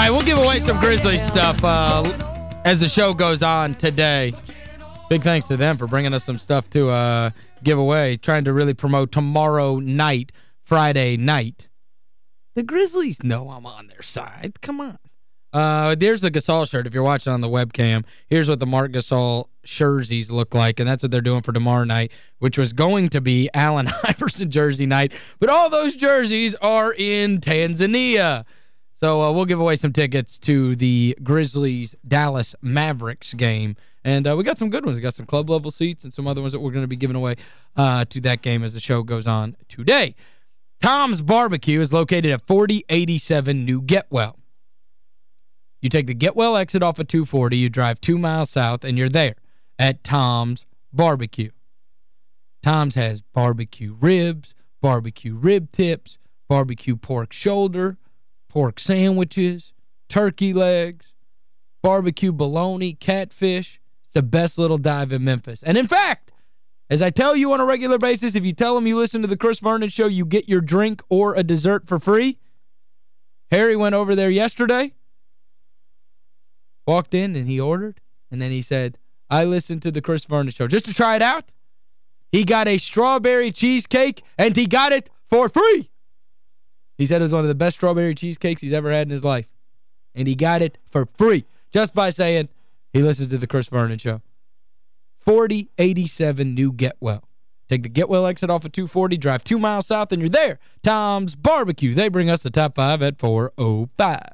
right, we'll give away some Grizzlies stuff uh, as the show goes on today. Big thanks to them for bringing us some stuff to uh, give away, trying to really promote tomorrow night, Friday night. The Grizzlies know I'm on their side. Come on. Uh, there's the Gasol shirt if you're watching on the webcam. Here's what the Marc Gasol jerseys look like, and that's what they're doing for tomorrow night, which was going to be Allen Iverson jersey night. But all those jerseys are in Tanzania. So uh, we'll give away some tickets to the Grizzlies-Dallas Mavericks game. And uh, we got some good ones. We got some club-level seats and some other ones that we're going to be giving away uh, to that game as the show goes on today. Tom's Barbecue is located at 4087 New Getwell. You take the Getwell exit off of 240, you drive two miles south, and you're there at Tom's Barbecue. Tom's has barbecue ribs, barbecue rib tips, barbecue pork shoulder, pork sandwiches, turkey legs, barbecue bologna, catfish. It's the best little dive in Memphis. And in fact, as I tell you on a regular basis, if you tell them you listen to the Chris Vernon Show, you get your drink or a dessert for free. Harry went over there yesterday walked in and he ordered. And then he said, I listened to the Chris Vernon show. Just to try it out, he got a strawberry cheesecake and he got it for free. He said it was one of the best strawberry cheesecakes he's ever had in his life. And he got it for free just by saying he listens to the Chris Vernon show. 4087 New Getwell. Take the Getwell exit off of 240, drive two miles south, and you're there. Tom's Barbecue. They bring us the top five at 405.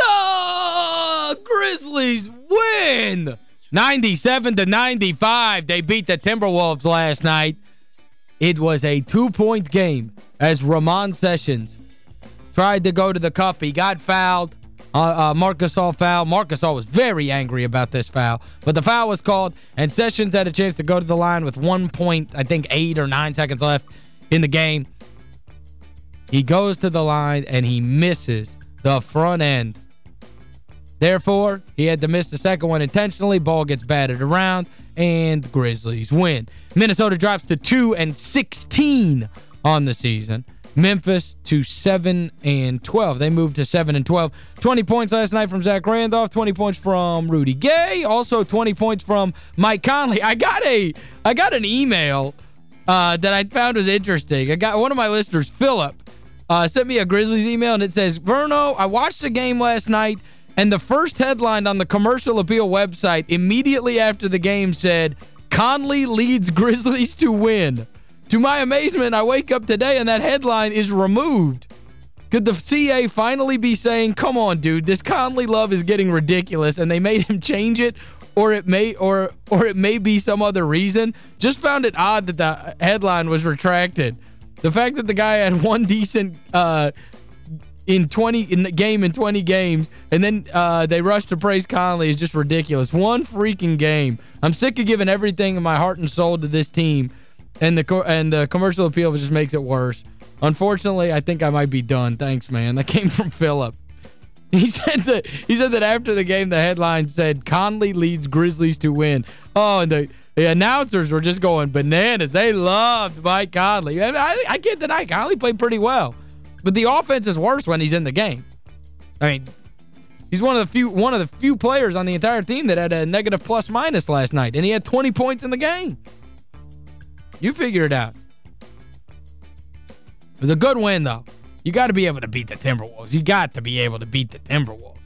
The Grizzlies win! 97 to 95. They beat the Timberwolves last night. It was a two-point game as Ramon Sessions tried to go to the cuff. He got fouled. Uh, uh, Marc Gasol foul. Marc Gasol was very angry about this foul. But the foul was called, and Sessions had a chance to go to the line with one point, I think, eight or nine seconds left in the game. He goes to the line, and he misses the front end Therefore, he had to miss the second one intentionally. Ball gets batted around, and Grizzlies win. Minnesota drops to 2 and 16 on the season. Memphis to 7 and 12. They moved to 7 and 12. 20 points last night from Zach Randolph, 20 points from Rudy Gay, also 20 points from Mike Conley. I got a I got an email uh, that I found was interesting. I got one of my listeners, Philip, uh, sent me a Grizzlies email and it says, "Verno, I watched the game last night and the first headline on the Commercial Appeal website immediately after the game said, Conley leads Grizzlies to win. To my amazement, I wake up today and that headline is removed. Could the CA finally be saying, come on, dude, this Conley love is getting ridiculous, and they made him change it, or it may or or it may be some other reason? Just found it odd that the headline was retracted. The fact that the guy had one decent uh, in 20 in the game in 20 games and then uh, they rush to praise Conley is just ridiculous. One freaking game. I'm sick of giving everything in my heart and soul to this team and the and the commercial appeal just makes it worse. Unfortunately, I think I might be done. Thanks, man. That came from Philip. He said that he said that after the game the headline said Conley leads Grizzlies to win. Oh, and the the announcers were just going bananas. They loved Mike Conley. I, I, I can't deny Conley played pretty well. But the offense is worse when he's in the game. I mean, he's one of the few one of the few players on the entire team that had a negative plus minus last night, and he had 20 points in the game. You figure it out. It was a good win, though. You got to be able to beat the Timberwolves. You got to be able to beat the Timberwolves.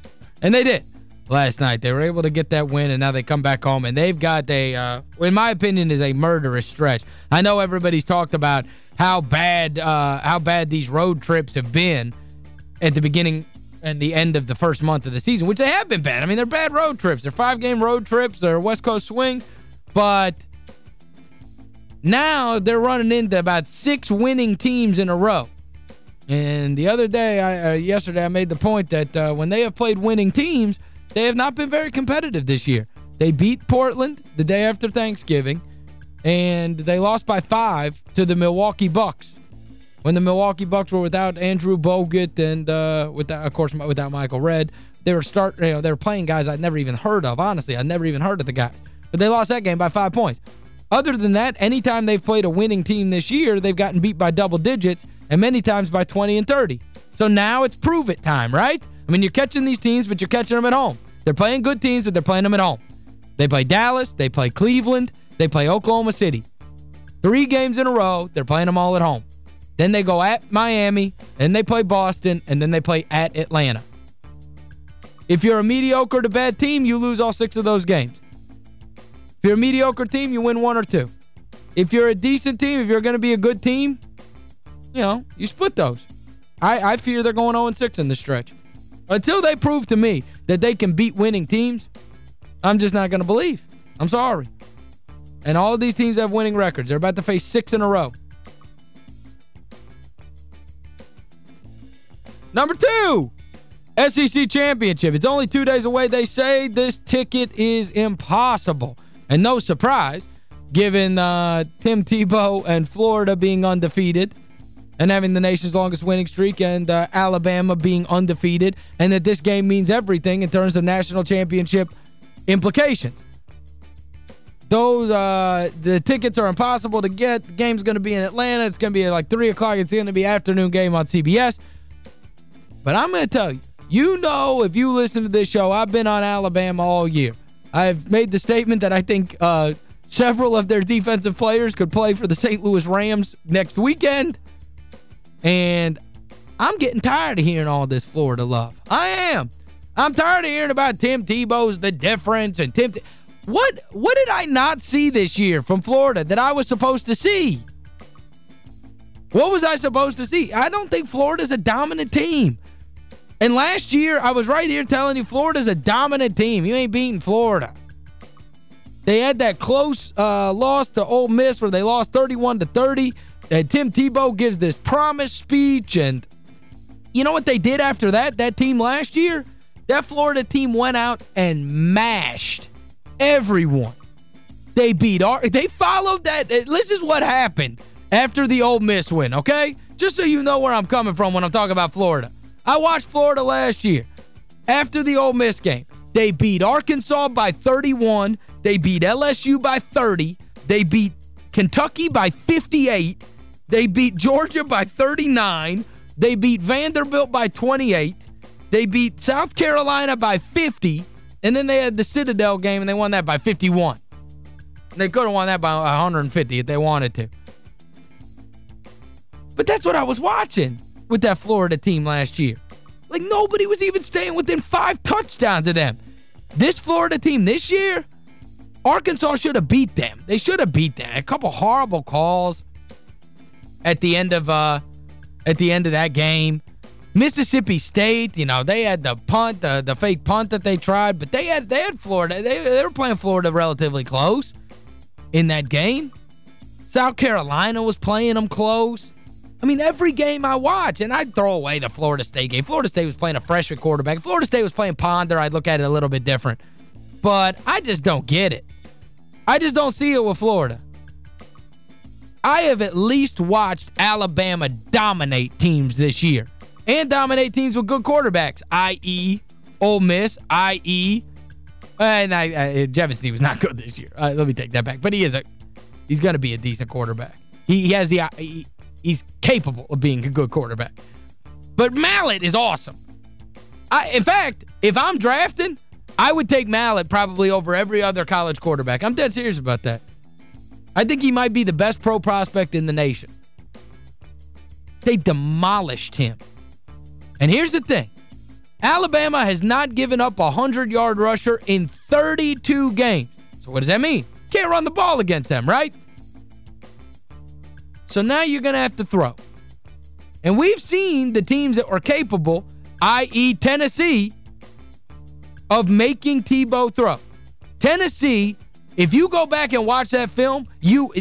And they did last night. They were able to get that win, and now they come back home, and they've got a, uh, in my opinion, is a murderous stretch. I know everybody's talked about how bad uh, how bad these road trips have been at the beginning and the end of the first month of the season, which they have been bad. I mean, they're bad road trips. They're five-game road trips. They're West Coast swings. But now they're running into about six winning teams in a row. And the other day, I, uh, yesterday, I made the point that uh, when they have played winning teams, they have not been very competitive this year. They beat Portland the day after Thanksgiving, and they lost by five to the Milwaukee Bucks. When the Milwaukee Bucks were without Andrew Bogut and, uh, without, of course, without Michael Redd, they were start you know they were playing guys I'd never even heard of. Honestly, I'd never even heard of the guys. But they lost that game by five points. Other than that, anytime they've played a winning team this year, they've gotten beat by double digits and many times by 20 and 30. So now it's prove it time, right? I mean, you're catching these teams, but you're catching them at home. They're playing good teams, but they're playing them at home. They play Dallas, they play Cleveland, they play Oklahoma City. Three games in a row, they're playing them all at home. Then they go at Miami, and they play Boston, and then they play at Atlanta. If you're a mediocre to bad team, you lose all six of those games. If you're a mediocre team, you win one or two. If you're a decent team, if you're going to be a good team, you know, you split those. I, I fear they're going 0-6 in this stretch. Until they prove to me that they can beat winning teams, I'm just not going to believe. I'm sorry. And all of these teams have winning records. They're about to face six in a row. Number two, SEC Championship. It's only two days away. They say this ticket is impossible. And no surprise, given uh, Tim Tebow and Florida being undefeated and having the nation's longest winning streak and uh, Alabama being undefeated and that this game means everything in terms of national championship implications. Those uh, the tickets are impossible to get. The game's going to be in Atlanta. It's going to be like 3 o'clock. It's going to be afternoon game on CBS. But I'm going to tell you, you know if you listen to this show, I've been on Alabama all year. I've made the statement that I think uh, several of their defensive players could play for the St. Louis Rams next weekend. And I'm getting tired of hearing all this Florida love. I am. I'm tired of hearing about Tim Tebow's the difference and Tim What what did I not see this year from Florida that I was supposed to see? What was I supposed to see? I don't think Florida's a dominant team. And last year, I was right here telling you Florida's a dominant team. You ain't beating Florida. They had that close uh, loss to Ole Miss where they lost 31 to 30. And Tim Tebow gives this promise speech. And you know what they did after that, that team last year? That Florida team went out and mashed everyone. They beat our they followed that eh, this is what happened after the Ole Miss win, okay? Just so you know where I'm coming from when I'm talking about Florida. I watched Florida last year. After the Ole Miss game, they beat Arkansas by 31. They beat LSU by 30. They beat Kentucky by 58. They beat Georgia by 39. They beat Vanderbilt by 28. They beat South Carolina by 50. And then they had the Citadel game, and they won that by 51. They could have won that by 150 if they wanted to. But that's what I was watching with that Florida team last year. Like, nobody was even staying within five touchdowns of them. This Florida team this year, Arkansas should have beat them. They should have beat them. A couple horrible calls at the end of uh at the end of that game. Mississippi State, you know, they had the punt, the, the fake punt that they tried, but they had they had Florida. They, they were playing Florida relatively close in that game. South Carolina was playing them close. I mean, every game I watch, and I'd throw away the Florida State game. Florida State was playing a freshman quarterback. Florida State was playing Ponder. I'd look at it a little bit different. But I just don't get it. I just don't see it with Florida. I have at least watched Alabama dominate teams this year and dominate teams with good quarterbacks, i.e. Ole Miss, i.e. And I, I, was not good this year. Uh, let me take that back. But he is a he's going to be a decent quarterback. He, he has the he, he's capable of being a good quarterback. But Mallett is awesome. I, in fact, if I'm drafting, I would take Mallett probably over every other college quarterback. I'm dead serious about that. I think he might be the best pro prospect in the nation. They demolished him. And here's the thing. Alabama has not given up a 100-yard rusher in 32 games. So what does that mean? Can't run the ball against them, right? So now you're going to have to throw. And we've seen the teams that were capable, i.e. Tennessee, of making Tebow throw. Tennessee, if you go back and watch that film, you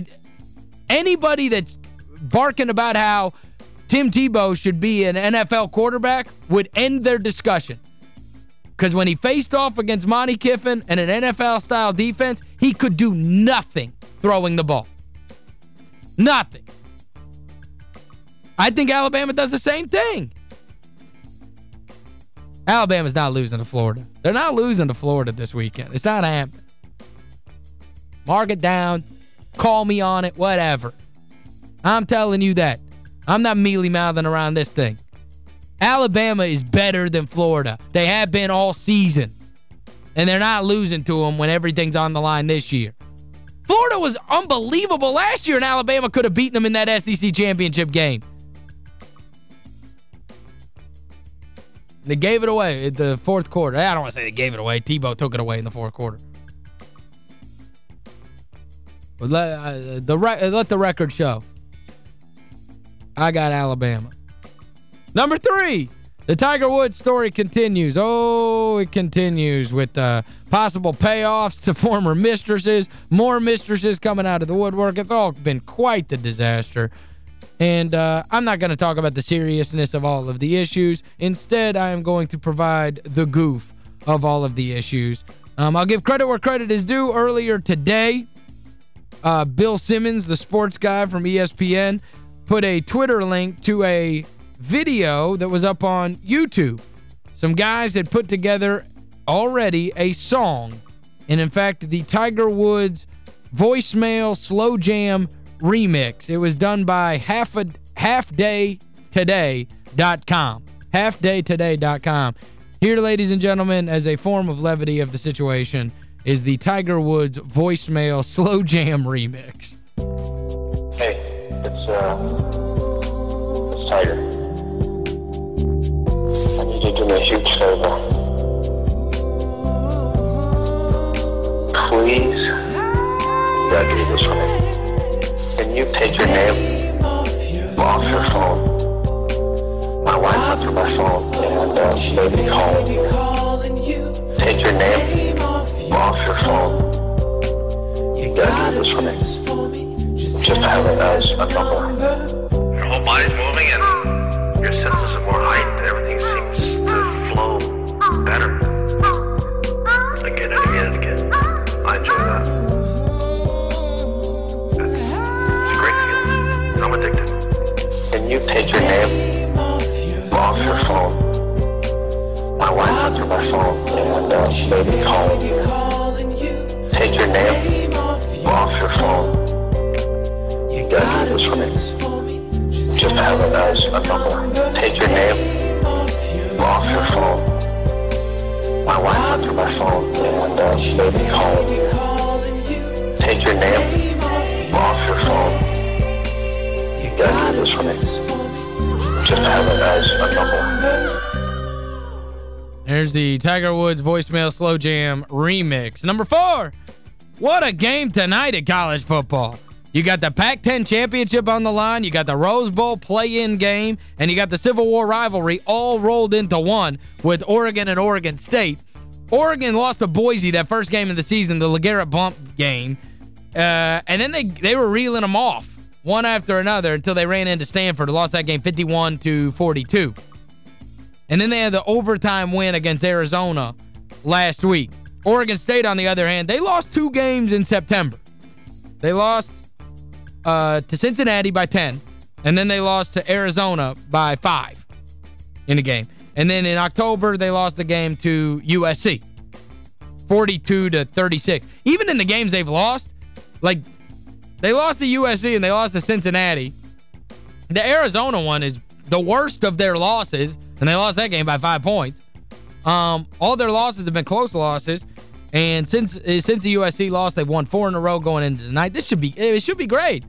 anybody that's barking about how Tim Tebow should be an NFL quarterback would end their discussion. Because when he faced off against Monte Kiffin and an NFL-style defense, he could do nothing throwing the ball. Nothing. I think Alabama does the same thing. Alabama's not losing to Florida. They're not losing to Florida this weekend. It's not happening. Mark it down. Call me on it. Whatever. I'm telling you that. I'm not mealy-mouthing around this thing. Alabama is better than Florida. They have been all season. And they're not losing to them when everything's on the line this year. Florida was unbelievable last year, and Alabama could have beaten them in that SEC championship game. They gave it away in the fourth quarter. I don't want to say they gave it away. Tebow took it away in the fourth quarter. But let, uh, the let the record show. I got Alabama. Number three, the Tiger Woods story continues. Oh, it continues with uh, possible payoffs to former mistresses, more mistresses coming out of the woodwork. It's all been quite the disaster. And uh, I'm not going to talk about the seriousness of all of the issues. Instead, I am going to provide the goof of all of the issues. Um, I'll give credit where credit is due. Earlier today, uh, Bill Simmons, the sports guy from ESPN, put a Twitter link to a video that was up on YouTube. Some guys had put together already a song. And in fact, the Tiger Woods voicemail slow jam remix. It was done by half a halfdaytoday.com. Halfdaytoday.com. Here, ladies and gentlemen, as a form of levity of the situation, is the Tiger Woods voicemail slow jam remix. Hey, it's uh it's Tiger. I need you to do me a huge favor. Please, you gotta do this for me. Can you take your name off your phone? My wife went through my phone and uh, made me call. Take your name off your phone. You gotta do this for me. Just to have it as a number. Your whole body's moving and my phone and uh, made me. Take your name off your phone. You gotta do this for me. Just have a number. There's the Tiger Woods voicemail slow jam remix. Number four, what a game tonight at college football. You got the Pac-10 championship on the line, you got the Rose Bowl play-in game, and you got the Civil War rivalry all rolled into one with Oregon and Oregon State. Oregon lost to Boise that first game of the season, the LeGarrette Blount game, uh, and then they they were reeling them off one after another until they ran into Stanford and lost that game 51 to 42. And then they had the overtime win against Arizona last week. Oregon State, on the other hand, they lost two games in September. They lost uh, to Cincinnati by 10, and then they lost to Arizona by 5 in the game. And then in October, they lost the game to USC, 42 to 36. Even in the games they've lost, like, they lost to USC and they lost to Cincinnati. The Arizona one is the worst of their losses, and they lost that game by five points. Um, all their losses have been close losses, and since since the USC lost, they've won four in a row going into tonight. This should be it should be great.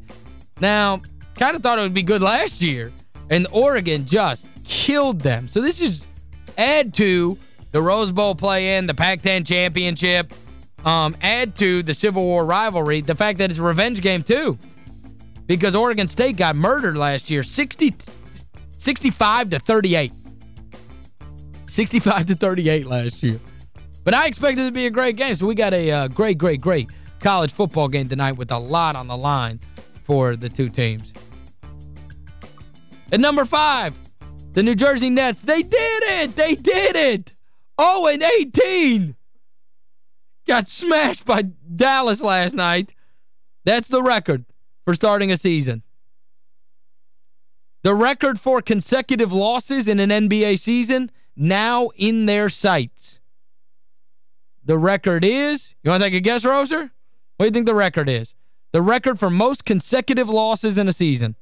Now, kind of thought it would be good last year, and Oregon just killed them. So this is add to the Rose Bowl play-in, the Pac-10 championship, um, add to the Civil War rivalry, the fact that it's a revenge game too. Because Oregon State got murdered last year, 60, 65 to 38. 65 to 38 last year. But I expect it to be a great game, so we got a uh, great, great, great college football game tonight with a lot on the line for the two teams. At number five, the New Jersey Nets. They did it! They did it! 0 and 18. Got smashed by Dallas last night. That's the record for starting a season. The record for consecutive losses in an NBA season now in their sights. The record is, you want to take a guess, Roser? What do you think the record is? The record for most consecutive losses in a season.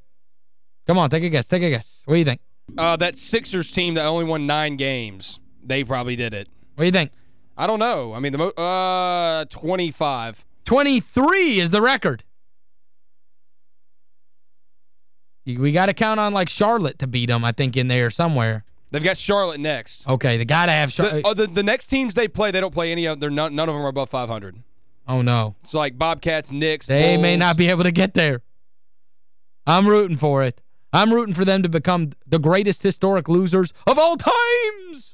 Come on, take a guess. Take a guess. What do you think? Uh, that Sixers team that only won nine games, they probably did it. What do you think? I don't know. I mean, the mo uh 25. 23 is the record. We got to count on, like, Charlotte to beat them, I think, in there somewhere. They've got Charlotte next. Okay, they got to have Charlotte. The, uh, the, the, next teams they play, they don't play any of they're none, none of them are above 500. Oh, no. It's like Bobcats, Knicks, They Bulls. may not be able to get there. I'm rooting for it. I'm rooting for them to become the greatest historic losers of all times.